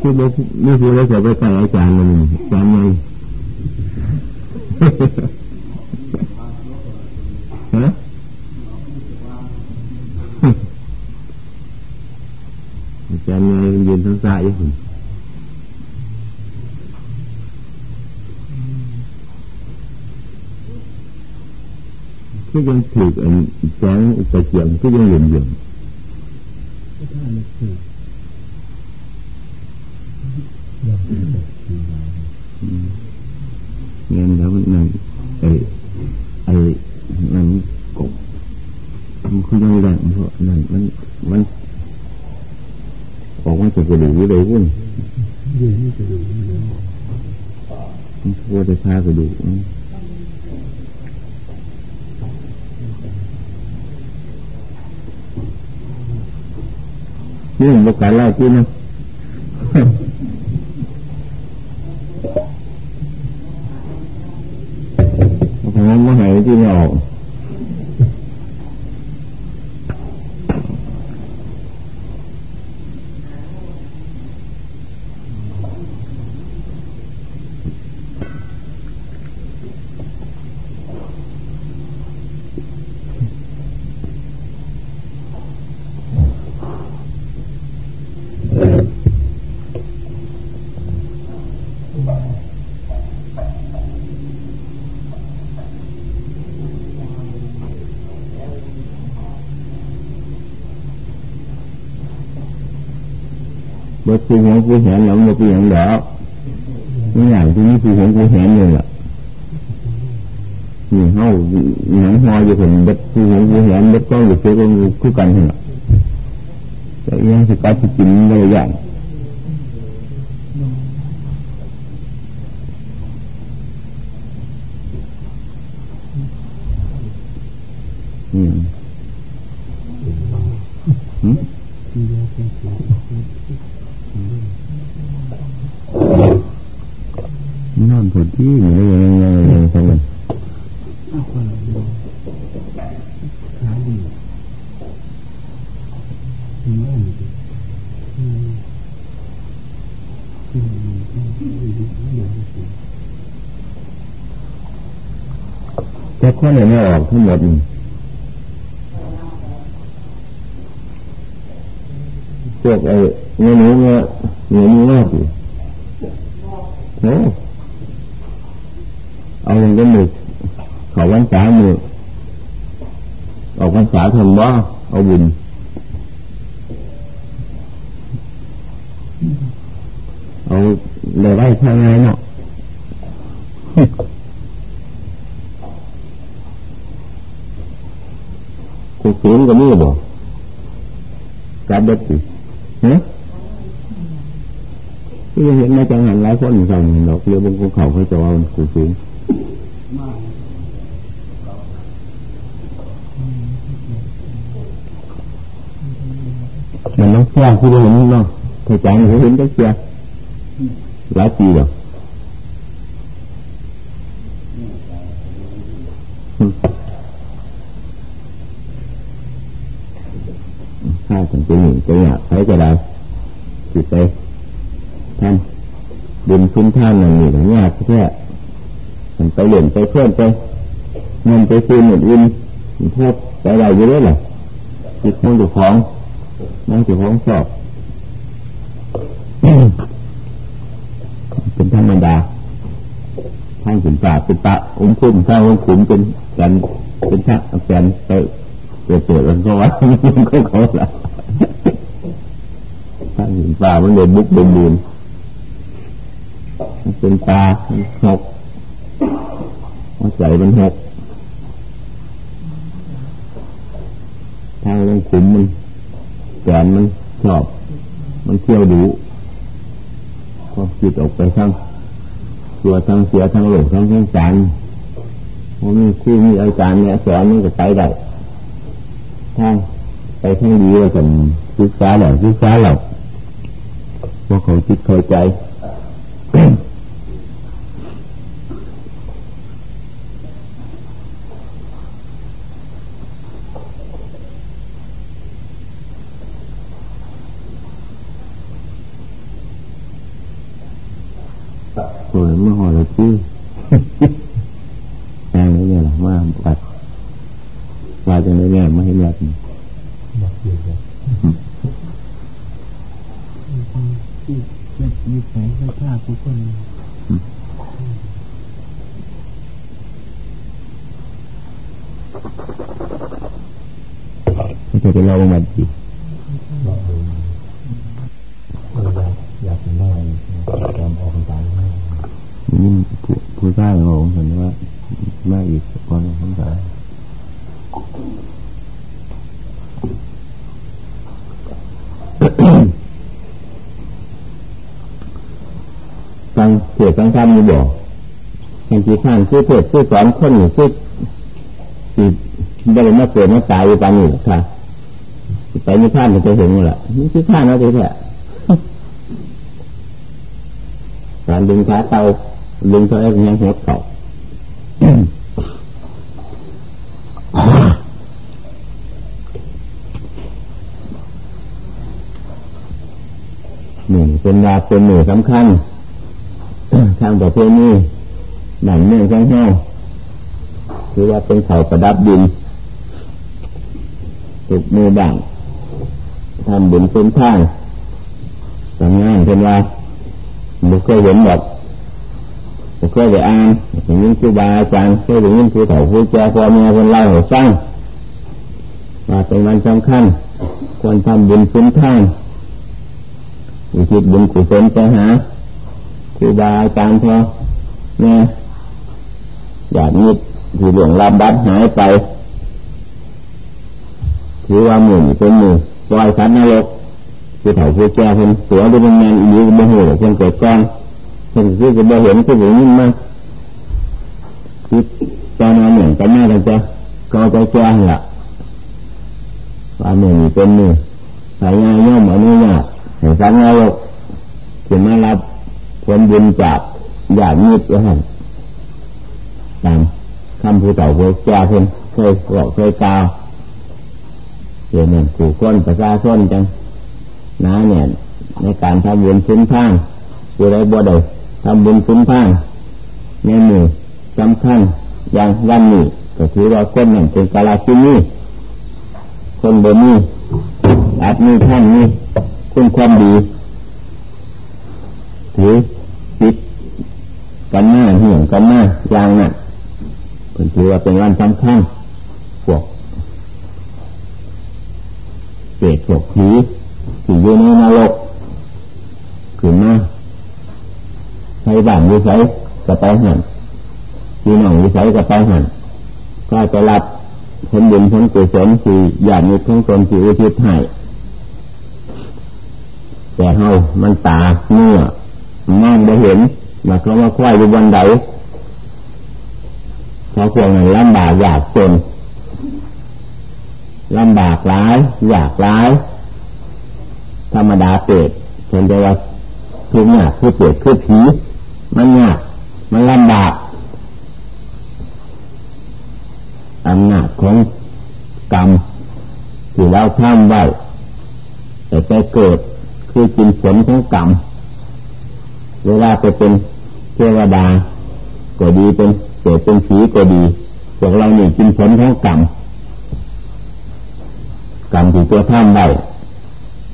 คือบอกนี่คือเราจะไปใส่อาจารย์มันจารย์ไงฮะอาจารย์ไงยืนทั้งสายอยู่ที่ยังถืออันแจ้งตะเกียงที่ยังเหยื่อมเหยื่อม เงินแล้วมันไอ้ไอ้มันกบมันคือยังไงเพราะนั่นมันมันออกมาจากกระดูกเลยวุ่นยืนกระดูกมันทั่วจะพากระดูกนี่มันประกาศไล่ที่นะเพราะงั้นไม่หา ผู้หงผู้เห็นหลงบทผู้อย่างแล้วนี่อย่างที่นี่ผู้หงผู้เห็นเลยล่ะนี่เฮาหนังหออยู่คนเด็กผู้หงผู้เห็นเด็กก็อยู่เชื่อกันคู่กันเหรอแต่ยังสกัดกินได้อย่างอืมอืมนอนผุดที่อยู่ในยังไงยังไงเลยแต่ข้อไหนไม่ออก ทั้งหมดพวกไอ้เงี้ยนี้เนี่ยเงี้ยนี้มากอยู่โอ้เอาอย่างก็มือเขาวันษามือออกวันษาทำว่าเอาบุญเอาเลยไว้ทางไงเนาะ สียงก็มีบ่กับเด็กสิฮะที่เห็นในจังหันหลายคนสั่งดอกเรือบนภูเขาเขาจะว่ามันกูสูงมันต้องแก้ที่เราเห็นเนาะเธอจังเห็นก็เสียหลายปีแล้วาวเป็นจริงจริงอะใครจะได้จิตไปท่านบุญคุณท่านนั่นนี่ ถึงยมันไปเหลี่ยมไปเพื่อนไปเงินไปซื้อหนุนอินพวกไปอะไรอยู่ด้วยหรอจิตมันถูกของนั่งถูกของสอบเป็นธรรมดาท่างขุนป่าเป็นปะอุ้มคุ้มข้างอุ้มขุมเป็นกันเป็นชะแฟนไปเปิดเปิดแล้วก็ว่าก็เขาละท่างขุนป่ามันเดินบุกเดินบูน เป็นตาหกหัวใจมันหกทางลงขุมมันแกนมันชอบ มันเที่ยวดูก็จิตออกไปทั้งตัวทั้งเสียทั้งโลกทั้งทั้งจานเพราะมีคู่มีอาจารย์เนี่ยสอนมันก็ไปได้ทางไปทั้งดีเลยกันศึกษาหล่อศึกษาหลอพวกเขาจิตเข้าใจ โอ้ยเมื่อหอเลยพี่แองนี่เนี่ยหรอว่าปัดว่าจะได้แง่ไม่ให้แบบนี้ที่เจ็บมีแสงข้าผู้คนไม่ใช่เป็นเราบางวันดีอยากเป็นได้จำออกสารนี่ผู้ผู้ชายของผมเห็นว่ามาอีกก่อนผมสายฟังเสียฟังคำอยู่บอกเห็นที่ข้างชื่อเทศชื่อสอนคนอยู่ชื่อสิได้มาเกิดมาตายอยู่ปานนี้ค่ะไปมีข้านจะเห็นแหละนี่คือข้านนะทีแท้การดึงขาเตา ดึงเท่าไรยังหัวเก่าหนึ่งเป็นดาเป็นหนึ่งสำคัญ ทางประเพณีหนังเมืองข้างห้าคือว่าเป็นเขาประดับดินถูกมือด่างทำบุญเป็นข้างทำงานเป็นว่าบุคคลเห็นแบบ บุคคลได้อ่านเห็นยิ่งครูบาอาจารย์เคยเห็นยิ่งครูเฒ่าครูแก่พ่อแม่คนเล่าให้ฟังว่าเป็นวันสำคัญควรทำบุญเป็นข้างอุทิศบุญกุศลไปหาครูบาอาจารย์พ่อแม่ยอยากนิดที่หลวงลำบัดหายไปถือว่าหมื่นเป็นหมื่นปล่อยสัตว์นรกคือเถ่าคือแก่เป็นตัวเป็นงานอีกบ่หูเพิ่นเกิดก่อน เพิ่นคือจะบ่เห็นคือเห็นนิ่งมาคือตอนอนเหมือนกันแม่กันจะก็ใจแก่ละว่าหมื่นเป็นหมื่นสายงานย่อมอนุญาตให้สัตว์นรกถึงมารับผลบุญจากญาติมิตรว่าตามคำผู้เต่าผู้แก่เพิ่นเคยบอกเคยกล่าวเดี๋ยวนี่ยผู้คนประชาชนจังน้าเนี่ยในการทำบุญซุ้นพังอยู่ไรบ่ได้ ทำบุญซุ้นพังในมือสำคัญอย่างวันนี้ก็ถือว่าคนนั่นเป็นกาลาชินีคนบนนี้อาจมีท่านนี้คุณความดีถือปิดกันหน้าเหี่ยงกันหน้าอย่างนั้นเป็นถือว่าเป็นวันสำคัญพวกเปรตพวกผีที่อยู่ในนรกขึ้นมา ใช้บ้านวิสัยกับไปหันที่น้องวิสัยกับไปหันก็จะรับผลบุญผลกุศลที่อยากมีทั้งตนที่อุทิศให้แต่เฮามันตาเนื้อมองไม่เห็นมาเขามาควายอยู่บนใดเพราะพวกนั้นลำบากอยากจนลำบากร้าย อยากร้ายธรรมดาเปรตเห็นได้ว่าทุกอย่างคือเปรตคือผี มันยากมันลำบากอำนาจของกรรมที่เราทำไว้แต่ไปเกิดคือกินผลของกรรมเวลาไปเป็นเทวดา ก็ดีเป็นเกิดเป็นผีก็ดีพวกเราเนี่ยกินผลของกรรมกรรมที่ตัวทำได้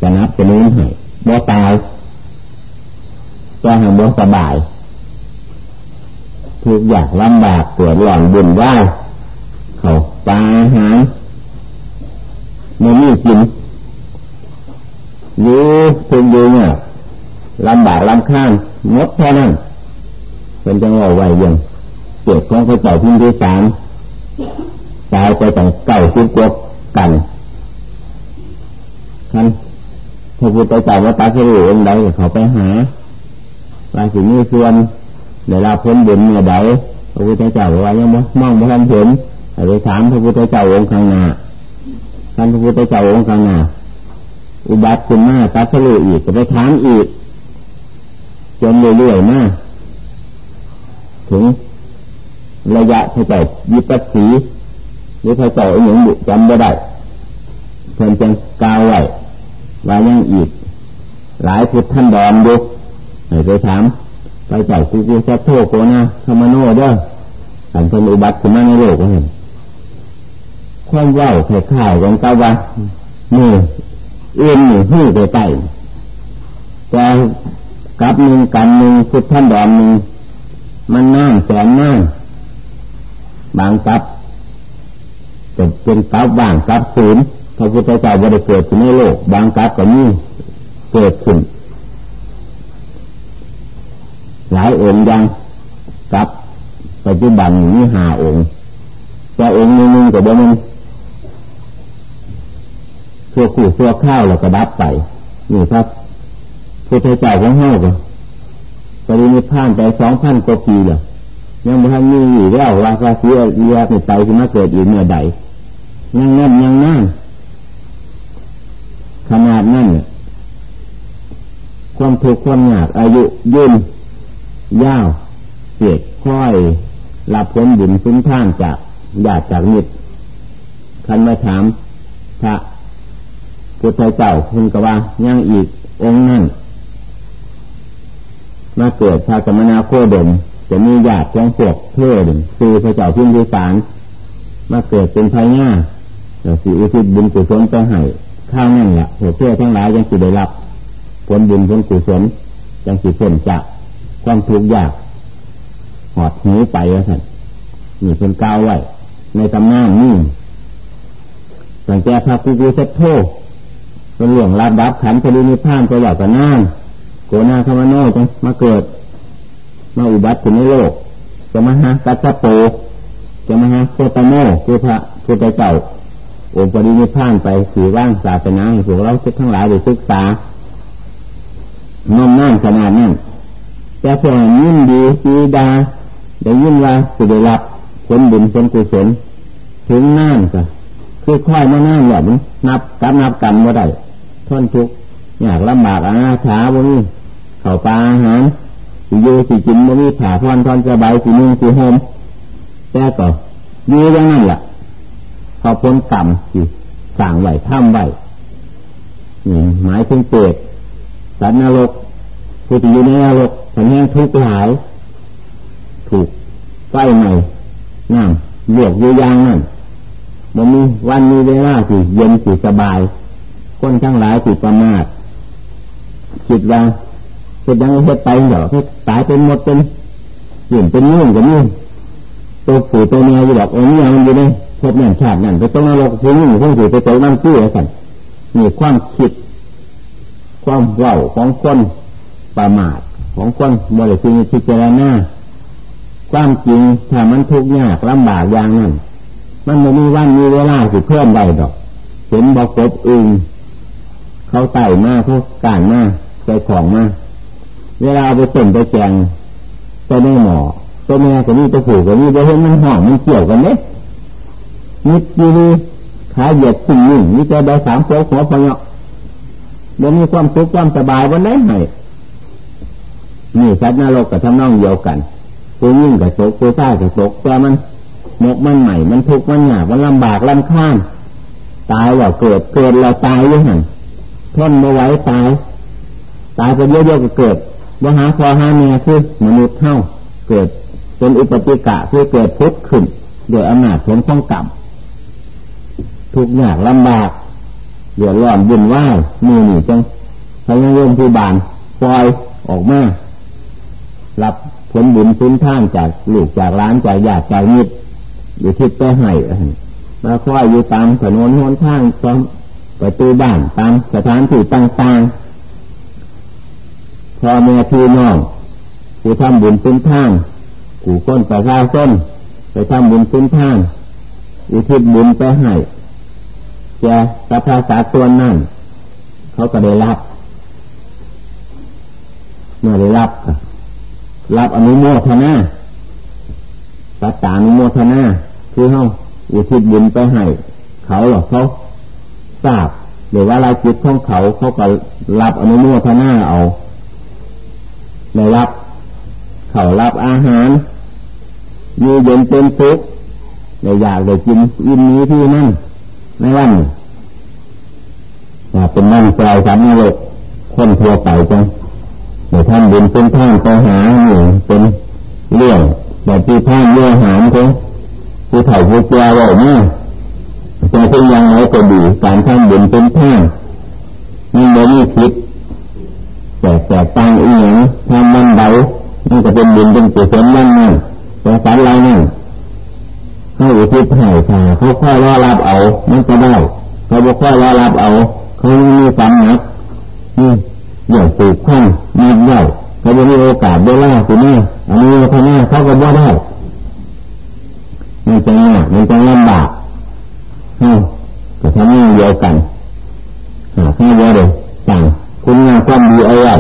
จะนับจะนู้นให้บ่ตายก็ให้บ่สบาย ทุกอย่างลำบากปวดหล่อนบุญว่าเขาตาหายไม่มีกินหรือคุณดูเนี่ยลำบากลำข้างงดเท่านั้นเป็นจังหวะไวยังเกิดของพระเจ้าพิมพิสารตายไปตั้งเก้าสิบกว่ากันท่านพระพุทธเจ้าว่าตาเสด็จองใดเขาไปหาว่าสิ่งนี้ส่วน เดี๋ยวเราพ้นบุญเมื่อใดพระพุทธเจ้าบอกว่ายังมองไม่ทันเห็นไปถามพระพุทธเจ้าองค์ข้างหน้าท่านพระพุทธเจ้าองค์ข้างหน้าอุบัติขึ้นมาตาเสด็จอีกจะไปถามอีกจนเรื่อยๆมาถึงระยะพระเจ้ายิปัสสีหรือพระเจ้าอย่างบุจำไม่ได้เพิ่นจังกาวไว้ว่ายังอีก หลายพุทธท่านดอนดูไปถาม ไปเจ้ากูกูจะโทษโกนะธรรมโนเด้อสันเป็นอุบัติขึ้นมาในโลกก็เห็นความว่าไข่ข่าวของกาวะมือเอ็นหนึ่งหู้ไปไปแต่กับหนึ่งกันหนึ่งพุทธันดอนหนึ่งมันน่าแสนน่าบางกับเป็นกับบางกับศูนย์พระพุทธเจ้าบริเกิดขึ้นในโลก บางกับก็มีเกิดขึ้น หลายองค์ยังกับปัจจุบันมีหาองค์แต่องค์หนึ่งก็บ่มันตัวขู่ตัวข้าวเราก็ดับไปนี่ครับพุทธเจ้าของเฮาก็ปรินิพานไปสองพันกว่าปีแล้วยังไม่ทันมีอยู่แล้วว่าพระเสียเรียกไปขึ้นมาเกิดอีกเมื่อใดยังนั่นยังนั่นขนาดนั้นความทุกข์ความยากอายุยืน ยาวเสียค่อยรับผลบุญสุนท่านจากญาติจากมิตรคันมาถามพระพุทธเจ้าคุณกว่ายังอีกองค์นั่นมาเกิดพระสมณาโคดมจะมีญาติของพวกเพื่อนคือพระเจ้าพิมพิสาร มาเกิดเป็นพญาสิอุทิศบุญกุศลไปให้ข้าวนั่นแหละหัวเพื่อทั้งหลายยังสิได้รับผลบุญผลกุศลยังสิพ้นจาก ความทุกข์ยากหอดหูไปแล้วท่านมีเป็นก้าวไว้ในตำนานนี่สังแกพระกุกุเซตโทเป็นหลวงรับดับขันธรินิพานตัวหลอกกันนานโกนาคามโนจังมาเกิด มาอุบัติในโลกจะมาหากัจโปจะมาหาโคตโมคือพระพุทธเจ้าองค์ปรินิพานไปสือว่างศาสนาให้พวกเราทั้งหลายได้ศึกษาน้อมนั่นขนาดนั้น แต่พวกยินดีสีดาได้ยินว่าจะได้รับผลบุญผลกุศลถึงนั่นก็คือค่อยมานั่นแบบนี้นับกับนับกรรมว่าได้ทนทุกอยากลำบากอาถาบนี้เข้าปลาอาหารสิโยสิจินบ่มีผ่าพรทอนสบายสินุ่งสิโฮมแต่ก็ยือยังนั่นแหละเขาพ้นกรรมสิสั่งไหวท่ำไหวนี่หมายถึงเปรตสัตว์นรก ผู้ที่อยู่ในนรกแห่งทุกข์หลาย ถูกไฟใหม่น้ำลวกอยู่ยางนั่นมันมีวันมีเวลาสิเย็นสิสบาย คนทั้งหลายสิประมาทคิดว่าคิดยังเฮ็ดไปเหรอให้ตายเป็นหมดเป็นเห็นเป็นนื่งกับนื่งตัวผู้ตัวเมียอยู่บอกโอ้เนี่ยมันอยู่ในพบนั่นชาตินั่นไปต้องนรกคือนึ่งผู้ผู้ไปตกน้ำตื้อกันมีความคิด ความเล่าของคน ประมาทของคนบริสุทธิ์พิจารณาความจริงถ้ามันทุกข์ยากลำบากอย่างนั้น มันไม่มีวันมีเวลาสิเพิ่มได้ดอก เห็นบอกบอึงเขาไต่มาเขาการมาใจของมาเวลาไปต้นไปแจงไปในหมอตัวแม่กับนี่ตัวผู้กับนี่ไปเห็นมันห่อมันเกี่ยวกันเนี่ยนิดดีขาเหยียดสิ่งหนึ่งนี่จะได้สามโซ่หัวพอยเดี๋ยวมีความสุขความสบายวันไหนให้ นี่สัตว์นรกกับทำนองเดียวกันผู้ยิ่งกับโศกผู้ชายกับโศกแต่มันมกมันใหม่มันทุกข์มันหนามันลำบากลำข้านตายว่าเกิดเกิดเราตายยังไงทนไม่ไหวตายตายไปเยอะๆก็เกิดว่าหาพอหาเมียคือมนุษย์เท่าเกิดเป็นอุปติกะคือเกิดพุทธขึ้นโดยอำนาจผลของกรรมทุกข์ยากลำบากเดือดร้อนบุญว่ามือหนีจังพยายามที่บานปล่อยออกมา รับผลบุญสุนท่านจากลูกจากร้านจากญาติจากมิตรอยู่ที่ไปให้มาคอยอยู่ตามถนนหนทางตามประตูบ้านตามสถานที่ต่างๆพอแม่พี่น้องผู้ทำบุญสุนท่านผู้คนประชาชนไปทำบุญสุนท่านอุทิศบุญไปให้แกสัพพาสาตัวนั่นเขาก็ได้รับเมื่อได้รับ รับอนุโมทนาปัตตานุโมทนาคือเขาอุทิศบุญไปให้เขาหรอกเขาทราบหรือว่าลายจิตของเขาเขาก็รับอนุโมทนาเอาในรับเขารับอาหาร มีเย็นเป็นทุกในอยากเลยกินอินนี้ที่นั่นในวันเป็นนั่งใจสามโลกคนทั่วไปจัง เดี๋ยวท่านบุญเป็นท่านไปหาหนึ่เป็นเรื่องแบบที่ท่านเยื่อหามเขาผู้ถ่ายผู้แก่ว่าเนี่ยจะเป็นยังไงก็ดีการท่านบุญเป็นท่านมันไม่มีคิดแต่แต่ตั้งอีหยังทำมันเบามันก็เป็นบุญเป็นกุศลนั่นนั่นแต่สารไรนั่นเขาอุทิศให้ค่ะเขาค่อยรอรับเอามันจะได้เขาบอกค่อยรอรับเอาเขามีสามนักนี่ อย่างปลูกพันมีใหญ่เขาจะมีโอกาสได้ล่าสิแม่อันนี้เขาแม่เขาก็บ่ได้มันจะยากมันจะลำบากเฮ้ยก็ทำให้เดียวกันหาแค่เดียวเลยสั่งคุณงามความดีเอาไว้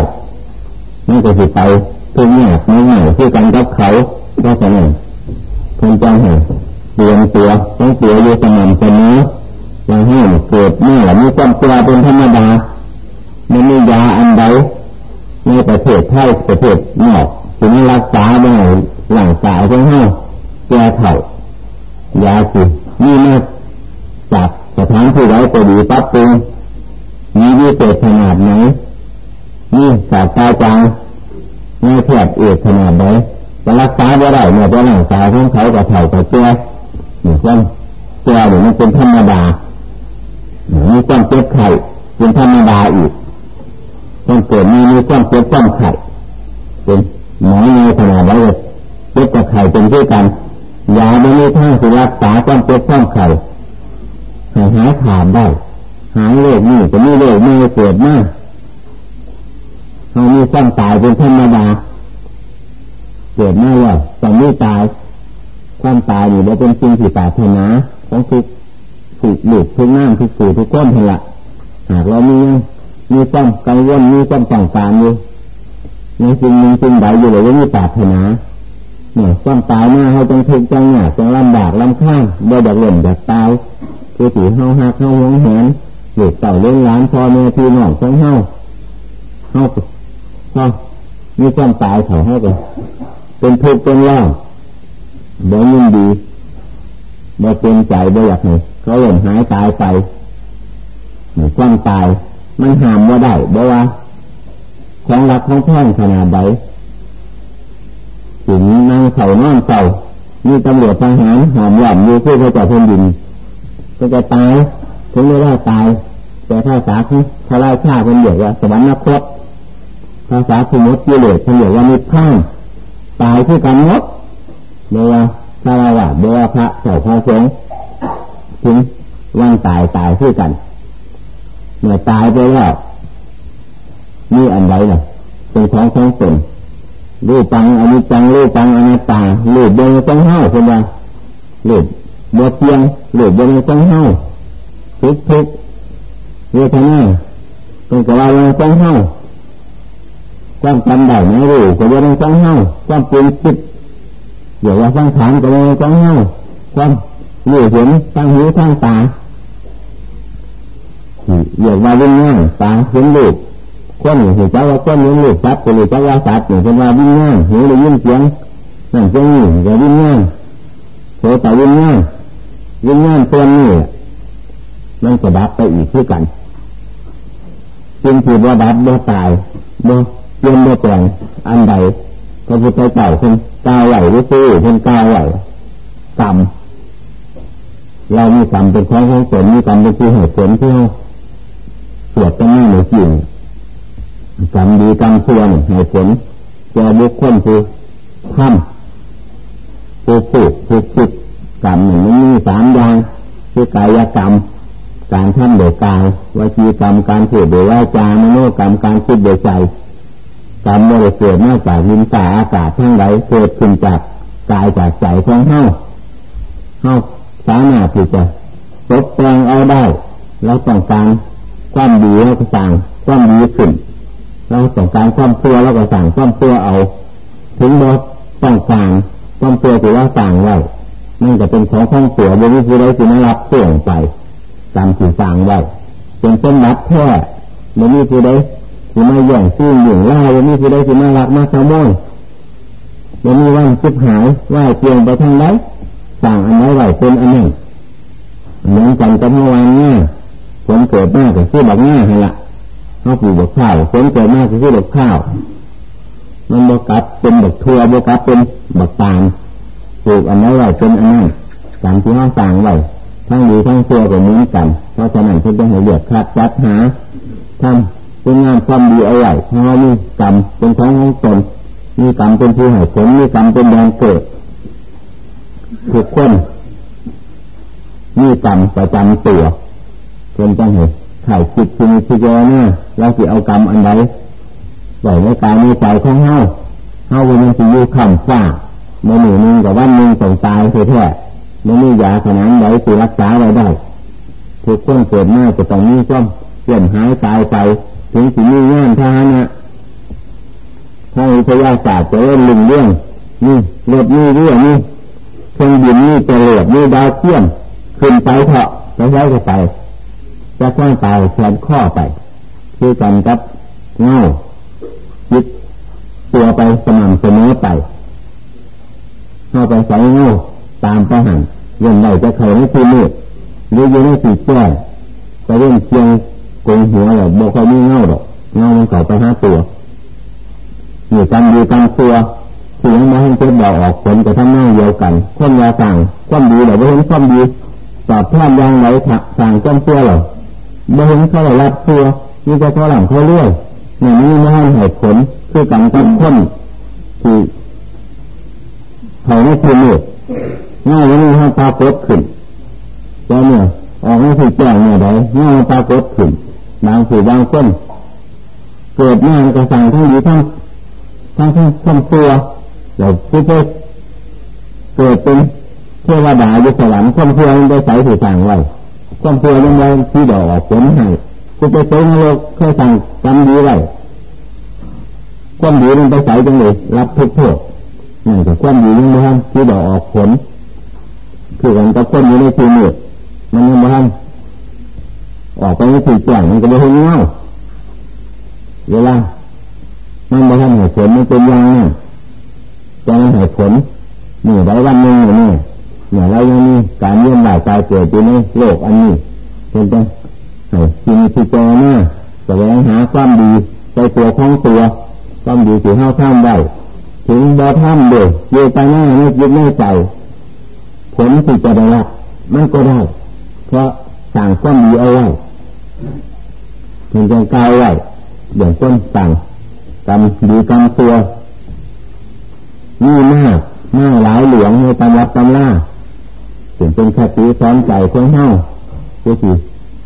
นี่ก็สิไปทุกอย่างไม่ง่ายที่กันกับเขาก็เสนอคนจังหันเปลี่ยนตัวต้องเปลี่ยนอยู่สม่ำเสมออย่างให้เกิดเมื่อมีความตัวเป็นธรรมดา ไม่มียาอันใดในประเทศไทยประเทศนอกถึงรักษาได้หลังสายของเฮาแก้เถ่ายาสินี่มาจากสถานที่ใดก็ดีปั๊บปรุงมีวิเศษขนาดไหนนี่ศาสตราจารย์ในแพทย์เอกขนาดไหนจะรักษาได้ไรเนี่ยจะหลังสายของเขากับเถ่ากับแก้เนี่ยความแก้เนี่ยมันเป็นธรรมดามีความเจ็บไข้เป็นธรรมดาอีก ต้องเกิดมีมีความเจ็บความไข้เป็นหมอในขนาดไหนเจ็บกับไข้เป็นด้วยกันยาไม่มีทางสิรักษาความเจ็บความไข้ให้หายขาดได้ หายโรคนี่จะมีโรคไม่เกิดมากเรามีความตายเป็นธรรมดาเกิดมาว่าต้องมีตาย ความตายอยู่แล้วเป็นสิ่งที่ปรารถนาของทุกทุกหลุดทุกน้ำทุกสู่ทุกก้อนทันละหากเรามี มีความกังวลมีความต่างตามอยู่ในสิ่งหนึ่งสิ่งใดอยู่เลยว่ามีปรารถนาเนี่ยความตายมาให้จังทุกข์จังหนักจังลำบากลำข้างได้ดักเล่นดักตายคือถือเฮาหักเฮาหวงแหนเด็กเต่าเลี้ยงล้านพ่อแม่พี่น้องของเฮาเฮาเฮามีความตายเขาให้กันเป็นทุกข์เป็นร้อนบ่ยินดีบ่เป็นใจบ่อยากให้เขาหล่นหายตายไปความตาย มันห้ามว่าได้บ่ว่าของรักของแท่งขนาดใดถึงนั่งเขานอนเข่ามีตำรวจทหารหอมหย่อมอยู่เพื่อพระพ้นดินก็จะตายถึงไม่ได้ตาย แต่ภาษาที่พระราชาเป็นเรียกว่าสวรรคตภาษาสมุทรกิเลสเป็นเรียว่านิพพานตายที่กันหมดเมื่อพระราวะเมื่อพระเจ้าพระสงฆ์ถึงวันตายตายที่กัน เมื่อตายไปแล้วนี่อันใดล่ะเป็นของของตนรูปปังอนิจจังรูปปังอนัตตารูปเดินต้องเห่าคนเดียวรูปบวเทียงรูปเดินต้องเห่าทุกทุกเวทนาเป็นกว่าเราต้องเห่าความจำได้ไม่รู้ก็ยังต้องเห่าความปรุงคิดเดี๋ยวว่าสังขารก็ยังต้องเห่าความรู้เห็นตั้งหูตั้งตา เดี๋ยวว่าวิ่งง่ายตาเห็นรูปคนเห็นเจ้าว่าคนยังลูกสัตว์หรือจ้าว่าสัตว์เนี่ยเป็นว่าวิ่งง่ายหูได้ยินเสียงนั่นจะนี่จะวิ่งง่ายโสตวิ่งง่ายวิ่งง่ายตัวนี้มันจะดับไปอีกคือกันจึงถือว่าดับบ่ตายบ่ยนบ่แปลงอันใดพระพุทธเจ้าคนกาวไหวหรือซื้อคนกาวไหวกรรมเรามีกรรมเป็นของของผลมีกรรมเป็นที่เหตุผลที่เรา สวดกันไม่หนูจริงกรรมดีกรรมชั่วให้ผลแก่บุคคลผู้ทำผู้พูดผู้คิดกรรมหนึ่งมีสามอย่างคือกายกรรม การทำโดยกายวจีกรรมการพูดโดยวาจามโนกรรมการคิดโดยใจกรรมไม่ได้เกิดมาจากดินสาอากาศทั้งหลายเกิดขึ้นจากกายจากใจของเฮาเฮาสามารถที่จะตกแต่งเอาได้เราต้องการ ความดีเราก็สั่งความดีขึ้นเราต้องการความเพื่อเราก็สั่งความเพื่อเอา ถึงบดต้องการความเพื่อที่ว่าสั่งไว้นั่นจะเป็นของข้องเสือบริธิ์ได้ที่ไม่รับเสื่องไปตามที่สั่งไว้เป็นเส้นรัดแท้ไม่มีผู้ใดที่ไม่แย่องซี้หยิ่งล่าไม่มีผู้ใดที่ไม่รักมาขโมยไม่มีวันคิดหายว่าเพียงไปทางไหนสั่งอันไหนไหวเป็นอันหนึ่งเหมือนกันกับเมื่อวานเนี้ ผลเกิดมากกับที่บอกง่ายให้ละเขาปลูกบกข้าวผลเกิดมากกับที่บกข้าว มันบกับเป็นบักทัวบกับเป็นบักตามปลูกอันนั้นไว้เป็นอันนั้นสั่งที่ห้องสั่งไว้ทั้งดีทั้งตัวก็มือนกันเพราะฉะนั้นเพื่อให้เลือกคัดจัดหาทำเป็นงานความดีเอาไว้เพราะมีกรรมเป็นของของตนมีกรรมเป็นผู้ให้ผลมีกรรมเป็นแดนเกิดทุกคนมีกรรมประจำตัว เป็นจังเหตุถ่ายจิตที่มีที่เจเนี่ยเราจะเอากรรมอันใดไว้ในกายในใจของเฮาเฮาเป็นสิ่งอยู่คำฟ้าเมื่อหนึ่งนึงกับวันหนึ่งต้องตายแท้ไม่มียาขนาดใดที่รักษาไว้ได้ทุกคนเกิดมาจะต้องมีความเลื่อนหายตายไปถึงสิ่งนี้งานทานะทางวิทยาศาสตร์จะเล่นลึงเรื่องนี่เลือดนี่เรื่องนี่เครื่องบินนี่จะเลือดนี่ดาวเทียมขึ้นไปเถอะแล้วย้ายไป จะแค่ตายแขนข้อไปคือกันกับเงายึดตัวไปสม่ำเสมอไปเข้าไปใส่เงาตามประหันยังไงจะเคยไม่คือมืดหรือยังไม่สีแก้จะเล่นเชียงกงหัวหรอกบอกเขาไม่เงาหรอกเงามันเขาไปห้าตัวอยู่กันอยู่กันตัวที่ยังไม่ให้เจ็บเบาออกผลจะทำหน้าเดียวกันความยาสั่งความดีเดี๋ยวไม่เห็นความดีตอบแทนยังไหนสั่งจ้องตัวหรอ ไม่เห็นเขารับตัวนี่จะเขาหลังเขาเรื่อยนี่นี่ไม่ให้เหตุผลคือกันกับคนที่เขาไม่คือมืดง่ายนี่ให้ปรากฏขึ้นแล้วเนี่ยออกไม่คือแจ้งเนี่ยไดง่ายปรากฏขึ้นบางสื่อบางคนเกิดมากระสังทั้งดีทั้งทั้งทั้งทั้งตัวเราพูดเกิดเป็นเทวดาอยู่สวรรค์ความเพียรได้ใส่ถือสั่งไว้ ความเพียรยังไงที่ดอกผลให้คุณไปเจอโลกเคยสั่งกรรมดีไว้ความดีมันไปใส่จังเลยรับทุกโทษนั่นแต่ความดียังไม่ทำที่ดอกออกผล คือกันกับคนอยู่ในที่มืดมันยังไม่ทำออกไปไม่ถึงแจ้งมันก็ไม่เห็นเงาเวลามันไม่ทำเหตุผลมันเป็นยังไงจะไม่เหตุผลหนึ่งได้วันหนึ่งอย่างนี้ เนี่ยเรายังมีการเยี่ยมหลายตายเกิดอยู่ในโลกอันนี้เป็นไปกินที่เจอเนี่ยแสวงหาความดีใจตัวของตัวความดีที่เข้าท่ามได้ถึงบ่ท่ามเดือดเยไปหน้าไม่ยึดไม่ใจผลที่จะได้รับมันก็ได้ เพราะสั่งความดีเอาไว้ถึงจะกายไว้อย่างต้นสั่งกรรมดีกรรมตัวนี่มากมากหลายหลวงในตำรับตำล่า ถึงเป็นคติสอนใจของเฮาผู้ที่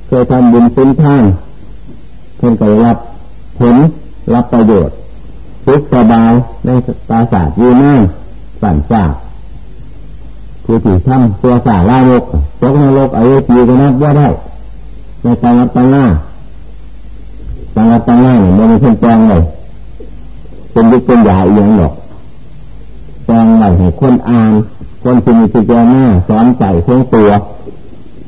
เคยทำบุญสุนทานเพื่อนก็รับผลรับประโยชน์ทุกสบายในตาศาสตร์ยืนนั่งสั่นจาผู้ที่ทำตัวสาลาโลกตกนรกอายุปีก็นับว่าได้ ในตำรับตำล่าตำรับตำล่าเนี่ยมันมีเพื่นแปลงเลยเป็นยุคเป็นยาอียงหรอกแปลงไว้ให้คนอ่าน คนที่มีจิตใจหน้าสอนใจเครื่องตัว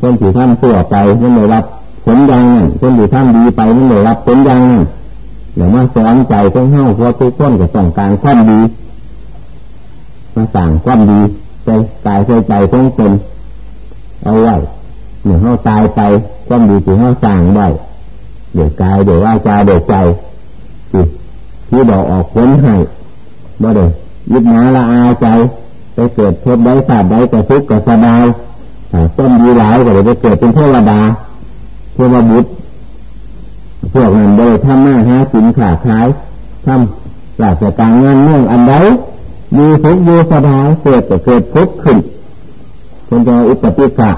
คนที่ทำตัวไปมันได้รับผลยังนั่นคนที่ทำดีไปมันได้รับผลยังนั่นอย่างว่าสอนใจของเฮาเพราะทุกคนก็ต้องการความดีมาสั่งความดีใจกายใจใจของตนเอาไว้เมื่อเฮาตายไปความดีที่เฮาสั่งได้เดี๋ยวกายเดี๋ยวว่าใจเดี๋ยวใจที่ที่ดอกออกผลให้บ่ได้ยึดหนาละอาใจ ไปเกิดพบได้ศาสตร์ได้ก็ทุกข์ก็สบายต้นดีหลายก็เลยไปเกิดเป็นเทวดาเทวบุตรพวกนั้นโดยทำหน้าหาสินขาขายทำราชการงานเมืองอันใดมีทุกข์อยู่สบายเกิดก็เกิดทุกข์ขึ้นเป็นจะอุปติกะ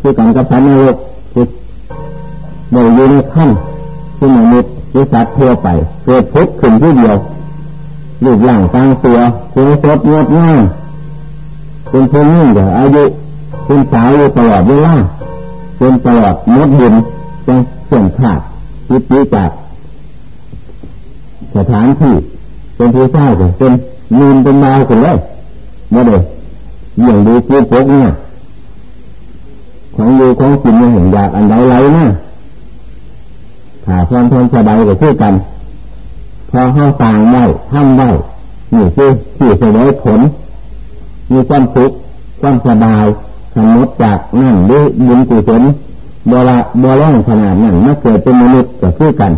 คือการกับพันนรกคือโดยอยู่ในขั้นที่มนุษย์หรือสัตว์ทั่วไป เกิดทุกข์ขึ้นที่เดียวรูปร่างตั้งตัวคุณสดงดงาม เป็นคนนิ่งอย่อายุเป็นสาวอยู่ตลอดเวลาเป็นตลอดมดบุญจะเสื่อมขาดจิตวิจากสถานที่เป็นผู้เศร้าเป็นมีนเป็นดาวคนเลยมาเลยอย่างดูผู้พกเนี่ยของดูของกินเนี่ยเห็นอยากอันใดไรนะถ้าความทนสบายก็คือกัน พอเข้าต่างได้ทำได้นี่คือที่แสดงผล มีความสุขความสบายสมมติจากนั่นด้วยบุญกุศลบวระบวร่องขนาดนั้นเมื่อเกิดเป็นมนุษย์จะคือกัน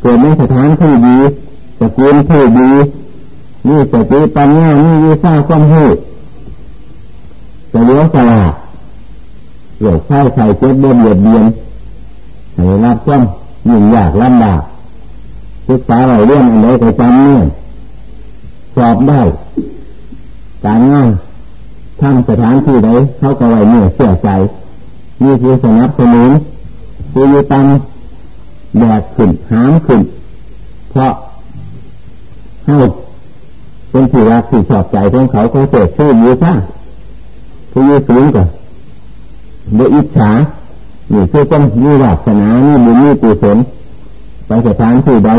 เกิดในสถานที่ดีจะเกินที่ดีนี่สติปัญญานี่วิชาความรู้เลี้ยวฉลาดโรคไข้ไข้เจ็บเบียดเบียดเบียนให้รับความยิ่งยากลำบากศึกษาเราเรื่องอะไรก็จำเนี่ยสอบได้ การงานทำสถานที่ใดเขาก็ไว้เนี่ยเสียใจมีคือสนับสนุนคืออยู่ตังแบกขึ้นหามขึ้น เพราะให้เป็นที่รักที่ชอบใจของเขาเขาเสดชื่ออยู่ซ่าผู้ยืสูงก่อนโดยอิจฉานี่คือต้องมีวาสนานี่บุญนี่กุศลไปสถานที่ใด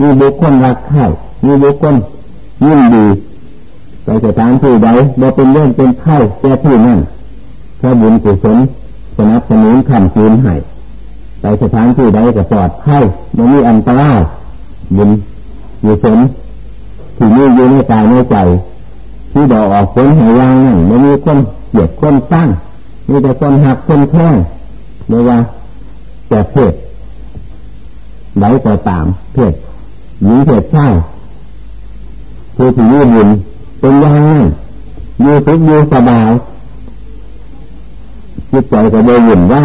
มีบุคคลรักใครมีบุคคลยิ่งดี ไปสถานที่ใดบ่เป็นเรื่องเป็นไข่แก่ที่นั่นถ้าบุญกุศลสนับสนุนคำคืนให้ไปสถานที่ใดก็ปลอดภัยไม่มีอันตรายบุญกุศลที่มีอยู่ในกายในใจที่ดอกออกผลให้ยางนั่นไม่มีคนเหยียดคนสร้งมีแต่คนหักคนแข้งเรียกว่าแต่เพศไหนก็ตามเพศหญิงเพศชายผู้ที่มีบุญ เป็นอย่างนั้นอยู่ทุกอยู่สบายจิตใจก็เดินหยุ่นได้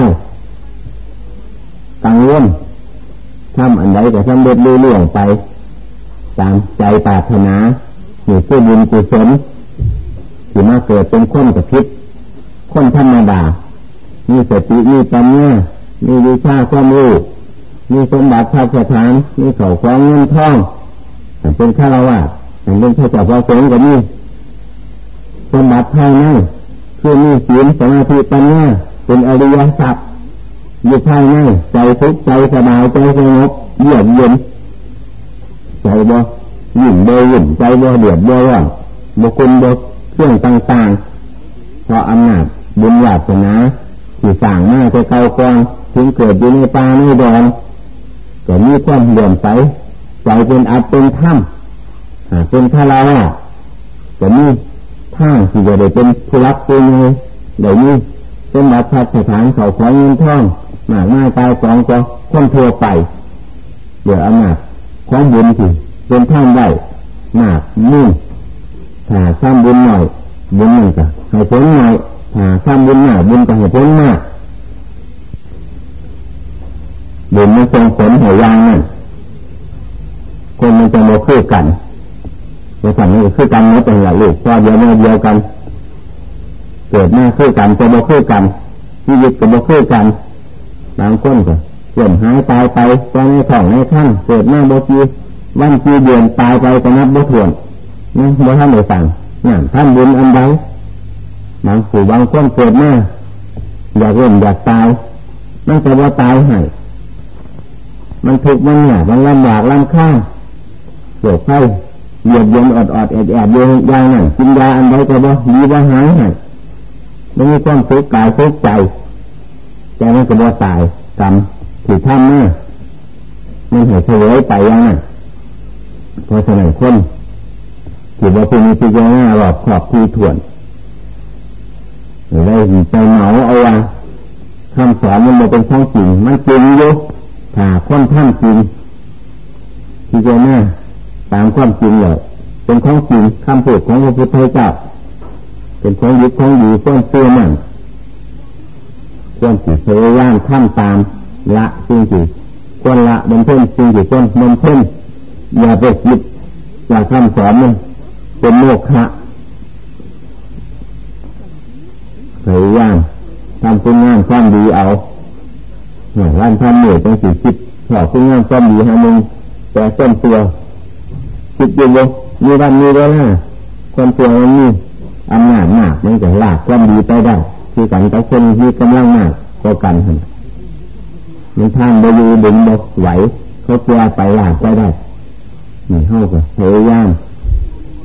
กังวลทำอันใดก็ทำเด็ดเรื่อยไปตามใจปรารถนาอยู่เพื่อบุญกุศลที่มาเกิดเป็นคนกับพิษคนธรรมดามีสติมีปัญญามีวิชาความรู้มีสมบัติภาสถานมีเข่าคล้องเงินทองเป็นข้าราวา เป็นพระเจ้าพระสงฆ์กับมีสมบัติภายในคือมีศีลสมาธิปัญญาเป็นอริยสัจอยู่ภายในใจทุกข์ใจสบายใจสงบเยือกเย็นใจบ่ยิ่งเบยิ่งใจบ่เดือดบ่ร้อนบุคุณบ่เครื่องต่างๆเพราะอำนาจบุญญาสนาที่สั่งมาจะเก่ากองถึงเกิดอยู่ในป่าในดอนก็มีความเดือดใสใจเป็นอัตเป็นถ้ำ เป็นทาเราวาก็มีทางที่จะได้เป็นผู้รักผู้ใหญ่เดี๋ยวนี้เป็นบัตรพัสถานเขาของเงินทองหมากง่ายกายกองก็คนทั่วไปเดี๋ยวอำนาจของบุญที่เป็นท่านได้หมากมุ่งถ้าสร้างบุญหน่อยบุญหนึ่งก็ให้ผลหน่อยถ้าสร้างบุญหน่อยบุญก็ให้ผลมากบุญมันทรงผลให้ยางนั่นคนมันจะโมคือกัน ในฝั่งนี้คือกันไม่เป็นหลักลูกพอเดียวเมื่อเดียวกัน เกิดมาคือกันจะโมคือกันชีวิตจะโมคือกันบางคนก็เกิดหายตายไปตอนในท้องในท่านเกิดมาโบกีวันจีเดือนตายไปก็นับบ่ถ่วนนี่บ่ท่านได้สั่งนั่ท่านบุญอันใดบางผู้บางคนเกิดมาอยากเล่นอยากตายมันจะว่าตายให้มันทุกข์มันหนามันลำบากลำข้างโศกไข้ เหยียดเย็นอดอดแอดแอดเยอะยางนั้นกินยาอันใดก็บ่ดีบ่หายให้มันมีความทุกข์กายทุกข์ใจใจมันก็บ่ตายกรรมที่ทำเนี่ยมันเหตุเฉลยไปย่างนั้นเพราะฉะนั้นคนที่ว่าคุณมีพิจารณาหลอกขอบที่ถ่วนหรือได้ไปเหมาเอาว่าคำสอนมันเป็นข้องจริงมันจริงอยู่ถ้าคนท่านจริงพิจารณา ตามความจริงเลยเป็นของจริงคำพูดของพระพุทธเจ้าเป็นของยึดของดีข้นเสื่อมันควรสิพยายามท่านตามละจริงสิควรละบนเพิ่นจริงสิควรบนเพิ่นอย่าไปคิดจากคำสอนมันเป็นโมฆะพยายามทำคุณงามความดีเอาร้านทำเหนื่อยต้องสิคิดขอคุณงามความดีให้มึงแต่ต้นตัว คิดอยู่มีวันมีเวลาความตัวมันมีอำนาจมากมันจะลากความดีไปได้คือกันกับคนที่กำลังมากก็กันหันมันท่านบอยู่ดึงบกไหวเขาตัวไปลากไปได้นี่เฮาก็พยายาม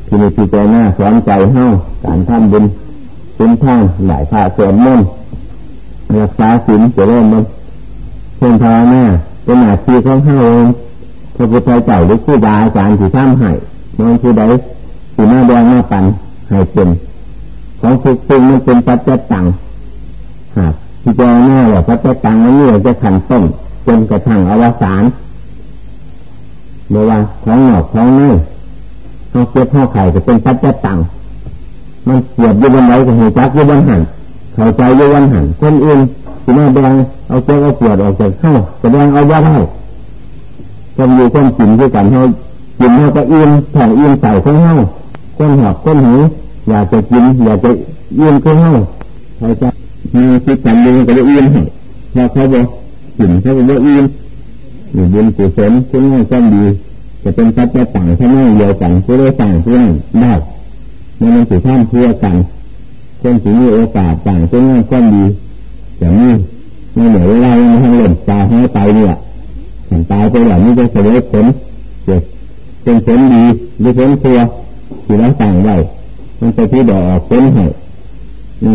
ที่มีพิจารณาสอนใจเฮาการทำบุญเป็นทางหลายพระสวดมนต์รักษาศีลเจริญมันเช่นภาวนาเป็นหน้าที่ของเฮาเอง พระพุทธเจ้าหรือผู้บาอาจารย์ที่ทำให้นอนผู้ใดที่มาแดงมาปันให้เป็นของทุกสิ่งมันเป็นปัจจัยต่างหากพิจารณาว่าปัจจัยต่างนั้นนี่จะขันต้นจนกระทั่งอวสานเมื่อว่าของหนอกของในเขาเจ็บห้าไข่จะเป็นปัจจัยต่างมันปวดอยู่บนไหนก็หัวจักอยู่บนหันเข้าใจอยู่บนหันคนอื่นที่มาแดงเอาเจ็บเอาปวดออกจากเข้าแสดงเอายาได้ คนอยู่คนกินด้วยกันเขากินเขาก็อิ่มแผ่อิ่มใส่ข้างเฮาคนหอบคนหิวอยากจะกินอยากจะอิ่มข้างเฮาใครจะมีคิดกันดีก็ได้อิ่มให้พอเขาบอกกินเขาบอกอิ่มหรือบุญกุศลคุณงามความดี จะเป็นปัจจัยต่างแค่นั้นเดียวกันก็ได้ต่างเพื่อนได้มันมันถือท่ามเพื่อกันคนที่มีโอกาสต่างคุณงามความดีอย่างนี้ไม่เหนือเวลาไม่ทางหล่นตาให้ไปเนี่ย ฉันตายไปแบบนี้จะเสด็จผลเกิดเป็นผลดีหรือผลตัวที่เราต่างไว้มันจะที่ดอกออกผลให้ใน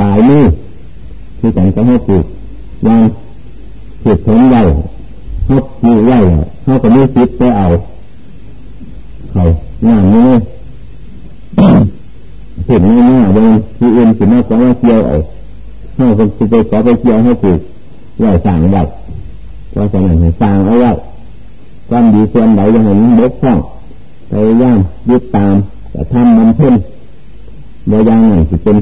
ตายมือที่กันก็ให้ปลูกวางปลูกผลไว้เขาปลูกไว้เขาก็ไม่คิดไปเอาเขาหน้านี้เห็นไม่น่าเดินที่อื่นถึงแม้จะว่าเกี่ยวเอาเขาคนไปขอไปเกี่ยวให้ปลูกไว้สั่งไว้ เพราะฉะนั้นสั่งเอาไว้ความดีส่วนใดยังให้มันบกพร่องพยายามยึดตามแต่ทำมันเพิ่มโดยยังไงจะเป็น